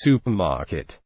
supermarket.